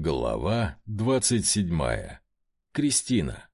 Глава двадцать седьмая. Кристина.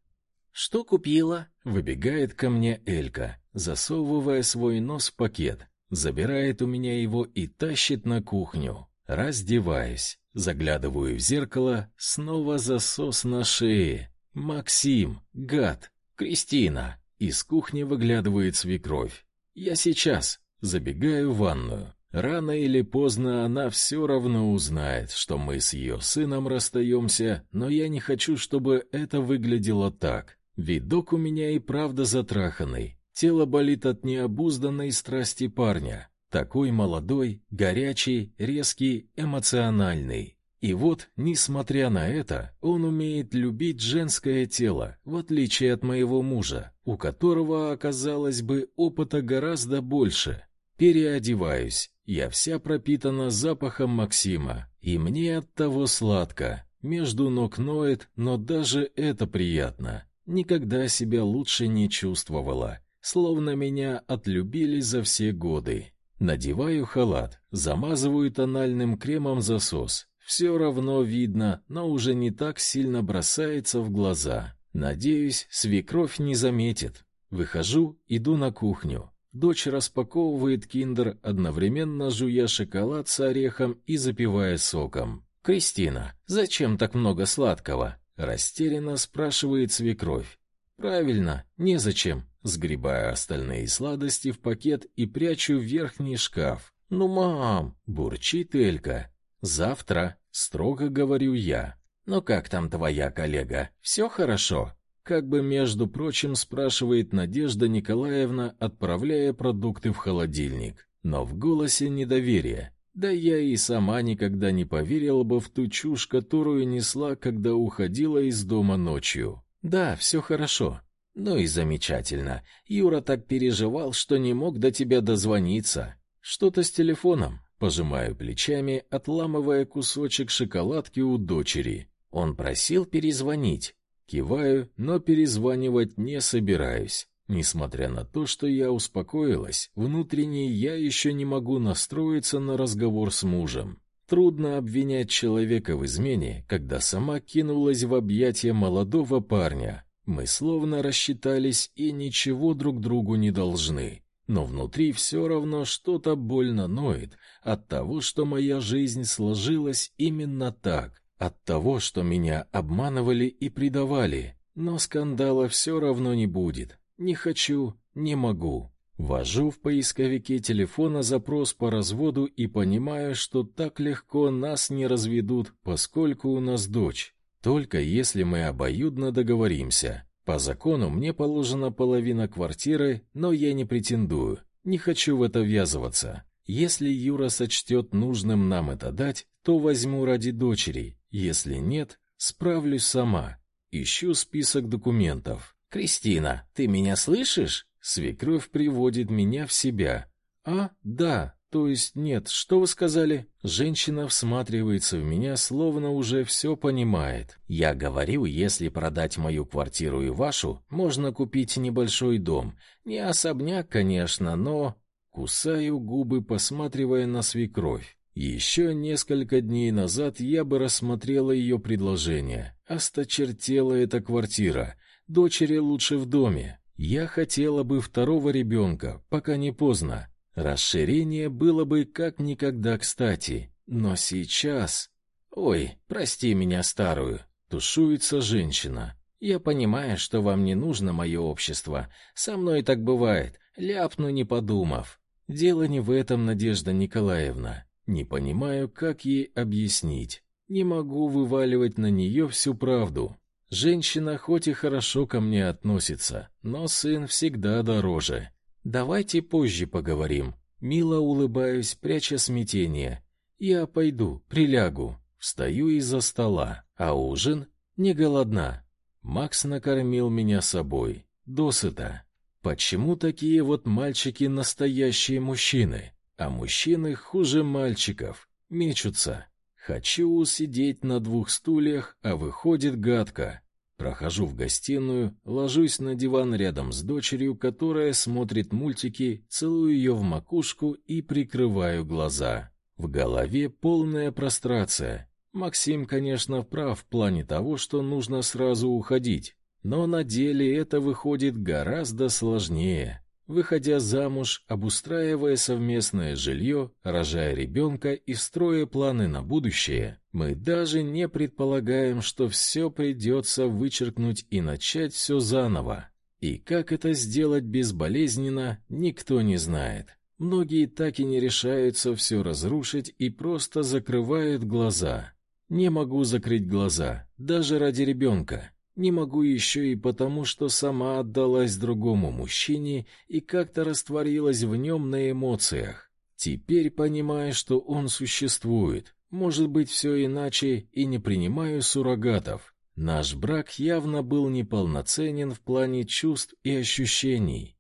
Что купила? Выбегает ко мне Элька, засовывая свой нос в пакет, забирает у меня его и тащит на кухню. Раздеваюсь, заглядываю в зеркало, снова засос на шее. Максим, гад, Кристина. Из кухни выглядывает свекровь. Я сейчас забегаю в ванную. Рано или поздно она все равно узнает, что мы с ее сыном расстаемся, но я не хочу, чтобы это выглядело так. Видок у меня и правда затраханный. Тело болит от необузданной страсти парня. Такой молодой, горячий, резкий, эмоциональный. И вот, несмотря на это, он умеет любить женское тело, в отличие от моего мужа, у которого, оказалось бы, опыта гораздо больше. Переодеваюсь. Я вся пропитана запахом Максима, и мне от того сладко. Между ног ноет, но даже это приятно. Никогда себя лучше не чувствовала, словно меня отлюбили за все годы. Надеваю халат, замазываю тональным кремом засос. Все равно видно, но уже не так сильно бросается в глаза. Надеюсь, свекровь не заметит. Выхожу, иду на кухню. Дочь распаковывает киндер, одновременно жуя шоколад с орехом и запивая соком. «Кристина, зачем так много сладкого?» — растерянно спрашивает свекровь. «Правильно, незачем». Сгребаю остальные сладости в пакет и прячу в верхний шкаф. «Ну, мам!» — бурчит Элька. «Завтра», — строго говорю я. «Ну как там твоя коллега? Все хорошо?» Как бы, между прочим, спрашивает Надежда Николаевна, отправляя продукты в холодильник. Но в голосе недоверие. Да я и сама никогда не поверила бы в ту чушь, которую несла, когда уходила из дома ночью. Да, все хорошо. Ну и замечательно. Юра так переживал, что не мог до тебя дозвониться. Что-то с телефоном. Пожимаю плечами, отламывая кусочек шоколадки у дочери. Он просил перезвонить. Киваю, но перезванивать не собираюсь. Несмотря на то, что я успокоилась, внутренне я еще не могу настроиться на разговор с мужем. Трудно обвинять человека в измене, когда сама кинулась в объятия молодого парня. Мы словно рассчитались и ничего друг другу не должны. Но внутри все равно что-то больно ноет от того, что моя жизнь сложилась именно так. От того, что меня обманывали и предавали, но скандала все равно не будет. Не хочу, не могу. Ввожу в поисковике телефона запрос по разводу и понимаю, что так легко нас не разведут, поскольку у нас дочь. Только если мы обоюдно договоримся. По закону мне положена половина квартиры, но я не претендую. Не хочу в это ввязываться. Если Юра сочтет нужным нам это дать, то возьму ради дочери. Если нет, справлюсь сама. Ищу список документов. Кристина, ты меня слышишь? Свекровь приводит меня в себя. А, да, то есть нет, что вы сказали? Женщина всматривается в меня, словно уже все понимает. Я говорю, если продать мою квартиру и вашу, можно купить небольшой дом. Не особняк, конечно, но кусаю губы, посматривая на свекровь. Еще несколько дней назад я бы рассмотрела ее предложение. Осточертела эта квартира. Дочери лучше в доме. Я хотела бы второго ребенка, пока не поздно. Расширение было бы как никогда кстати. Но сейчас... Ой, прости меня, старую. Тушуется женщина. Я понимаю, что вам не нужно мое общество. Со мной так бывает. Ляпну, не подумав. Дело не в этом, Надежда Николаевна. Не понимаю, как ей объяснить. Не могу вываливать на нее всю правду. Женщина хоть и хорошо ко мне относится, но сын всегда дороже. Давайте позже поговорим. Мило улыбаюсь, пряча смятение. Я пойду, прилягу. Встаю из-за стола. А ужин? Не голодна. Макс накормил меня собой. Досыта. Почему такие вот мальчики настоящие мужчины? А мужчины хуже мальчиков, мечутся. Хочу сидеть на двух стульях, а выходит гадко. Прохожу в гостиную, ложусь на диван рядом с дочерью, которая смотрит мультики, целую ее в макушку и прикрываю глаза. В голове полная прострация. Максим, конечно, прав в плане того, что нужно сразу уходить, но на деле это выходит гораздо сложнее. Выходя замуж, обустраивая совместное жилье, рожая ребенка и строя планы на будущее, мы даже не предполагаем, что все придется вычеркнуть и начать все заново. И как это сделать безболезненно, никто не знает. Многие так и не решаются все разрушить и просто закрывают глаза. Не могу закрыть глаза, даже ради ребенка. Не могу еще и потому, что сама отдалась другому мужчине и как-то растворилась в нем на эмоциях. Теперь понимаю, что он существует. Может быть, все иначе и не принимаю суррогатов. Наш брак явно был неполноценен в плане чувств и ощущений.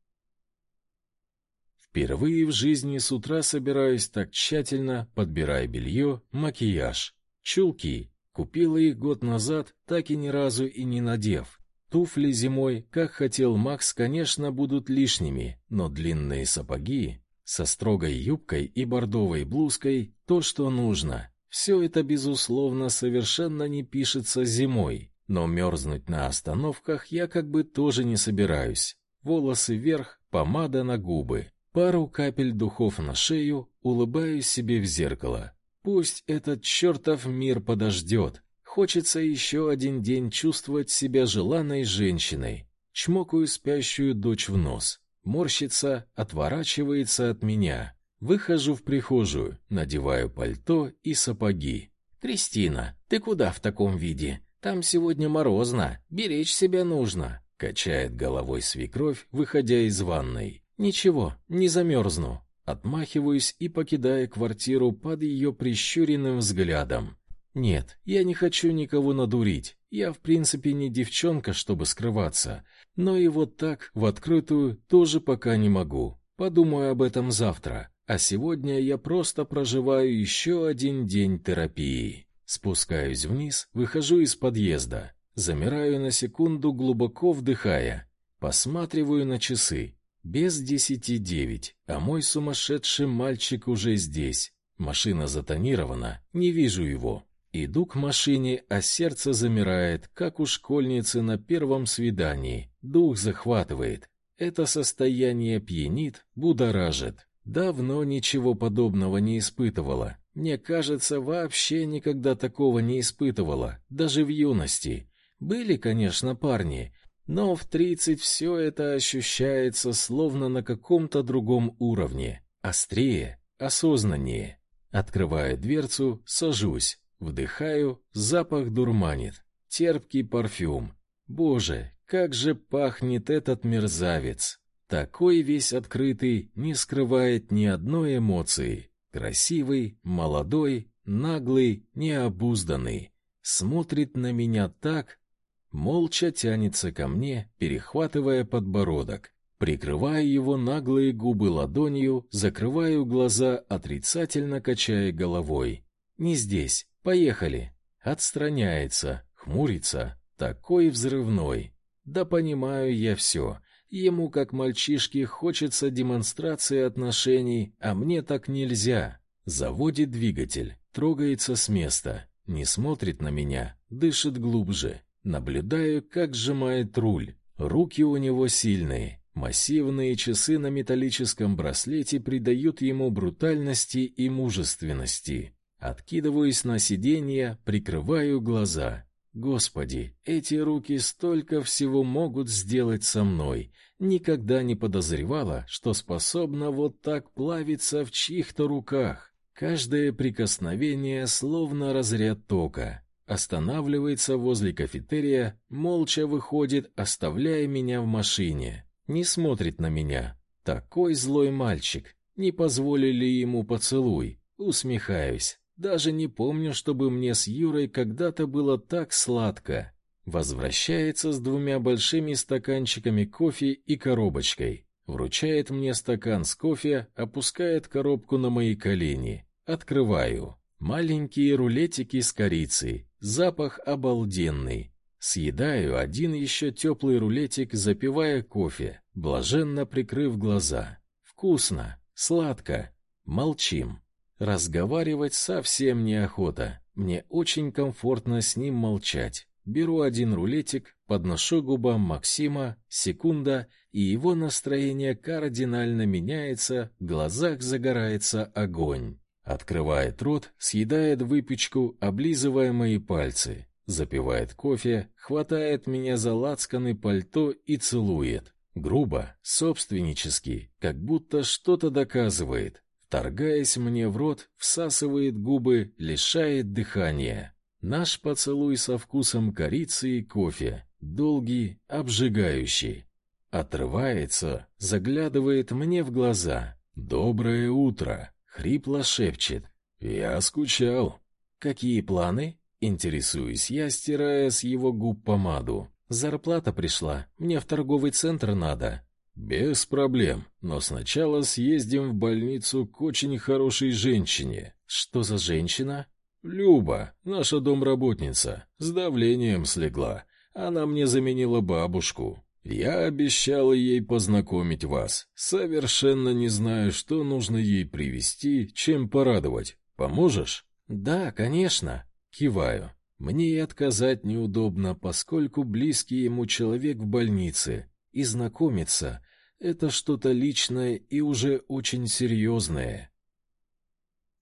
Впервые в жизни с утра собираюсь так тщательно, подбирая белье, макияж, чулки, Купила их год назад, так и ни разу и не надев. Туфли зимой, как хотел Макс, конечно, будут лишними, но длинные сапоги со строгой юбкой и бордовой блузкой то, что нужно. Все это безусловно совершенно не пишется зимой, но мерзнуть на остановках я как бы тоже не собираюсь. Волосы вверх, помада на губы, пару капель духов на шею, улыбаюсь себе в зеркало. Пусть этот чертов мир подождет. Хочется еще один день чувствовать себя желанной женщиной. Чмокаю спящую дочь в нос. Морщится, отворачивается от меня. Выхожу в прихожую, надеваю пальто и сапоги. «Кристина, ты куда в таком виде? Там сегодня морозно, беречь себя нужно», — качает головой свекровь, выходя из ванной. «Ничего, не замерзну. Отмахиваюсь и покидаю квартиру под ее прищуренным взглядом. Нет, я не хочу никого надурить. Я, в принципе, не девчонка, чтобы скрываться. Но и вот так, в открытую, тоже пока не могу. Подумаю об этом завтра. А сегодня я просто проживаю еще один день терапии. Спускаюсь вниз, выхожу из подъезда. Замираю на секунду, глубоко вдыхая. Посматриваю на часы. Без десяти девять, а мой сумасшедший мальчик уже здесь. Машина затонирована, не вижу его. Иду к машине, а сердце замирает, как у школьницы на первом свидании. Дух захватывает. Это состояние пьянит, будоражит. Давно ничего подобного не испытывала. Мне кажется, вообще никогда такого не испытывала, даже в юности. Были, конечно, парни, но в тридцать все это ощущается словно на каком-то другом уровне, острее, осознаннее. Открываю дверцу, сажусь, вдыхаю, запах дурманит, терпкий парфюм. Боже, как же пахнет этот мерзавец! Такой весь открытый, не скрывает ни одной эмоции. Красивый, молодой, наглый, необузданный. Смотрит на меня так, молча тянется ко мне, перехватывая подбородок. Прикрываю его наглые губы ладонью, закрываю глаза, отрицательно качая головой. «Не здесь. Поехали». Отстраняется, хмурится, такой взрывной. Да понимаю я все. Ему, как мальчишке, хочется демонстрации отношений, а мне так нельзя. Заводит двигатель, трогается с места, не смотрит на меня, дышит глубже. Наблюдаю, как сжимает руль. Руки у него сильные. Массивные часы на металлическом браслете придают ему брутальности и мужественности. Откидываюсь на сиденье, прикрываю глаза. Господи, эти руки столько всего могут сделать со мной. Никогда не подозревала, что способна вот так плавиться в чьих-то руках. Каждое прикосновение словно разряд тока. Останавливается возле кафетерия, молча выходит, оставляя меня в машине. Не смотрит на меня. Такой злой мальчик. Не позволили ему поцелуй. Усмехаюсь. Даже не помню, чтобы мне с Юрой когда-то было так сладко. Возвращается с двумя большими стаканчиками кофе и коробочкой. Вручает мне стакан с кофе, опускает коробку на мои колени. Открываю. Маленькие рулетики с корицей, запах обалденный. Съедаю один еще теплый рулетик, запивая кофе, блаженно прикрыв глаза. Вкусно, сладко. Молчим. Разговаривать совсем неохота. Мне очень комфортно с ним молчать. Беру один рулетик, подношу губам Максима, секунда, и его настроение кардинально меняется, в глазах загорается огонь. Открывает рот, съедает выпечку, облизывая мои пальцы. Запивает кофе, хватает меня за лацканы пальто и целует. Грубо, собственнически, как будто что-то доказывает. Вторгаясь мне в рот, всасывает губы, лишает дыхания. Наш поцелуй со вкусом корицы и кофе, долгий, обжигающий. Отрывается, заглядывает мне в глаза. «Доброе утро!» — хрипло шепчет. «Я скучал». «Какие планы?» — интересуюсь я, стирая с его губ помаду. «Зарплата пришла, мне в торговый центр надо». «Без проблем, но сначала съездим в больницу к очень хорошей женщине». «Что за женщина?» «Люба, наша домработница, с давлением слегла. Она мне заменила бабушку. Я обещал ей познакомить вас. Совершенно не знаю, что нужно ей привезти, чем порадовать. Поможешь?» «Да, конечно». Киваю. Мне и отказать неудобно, поскольку близкий ему человек в больнице, и знакомиться — это что-то личное и уже очень серьезное.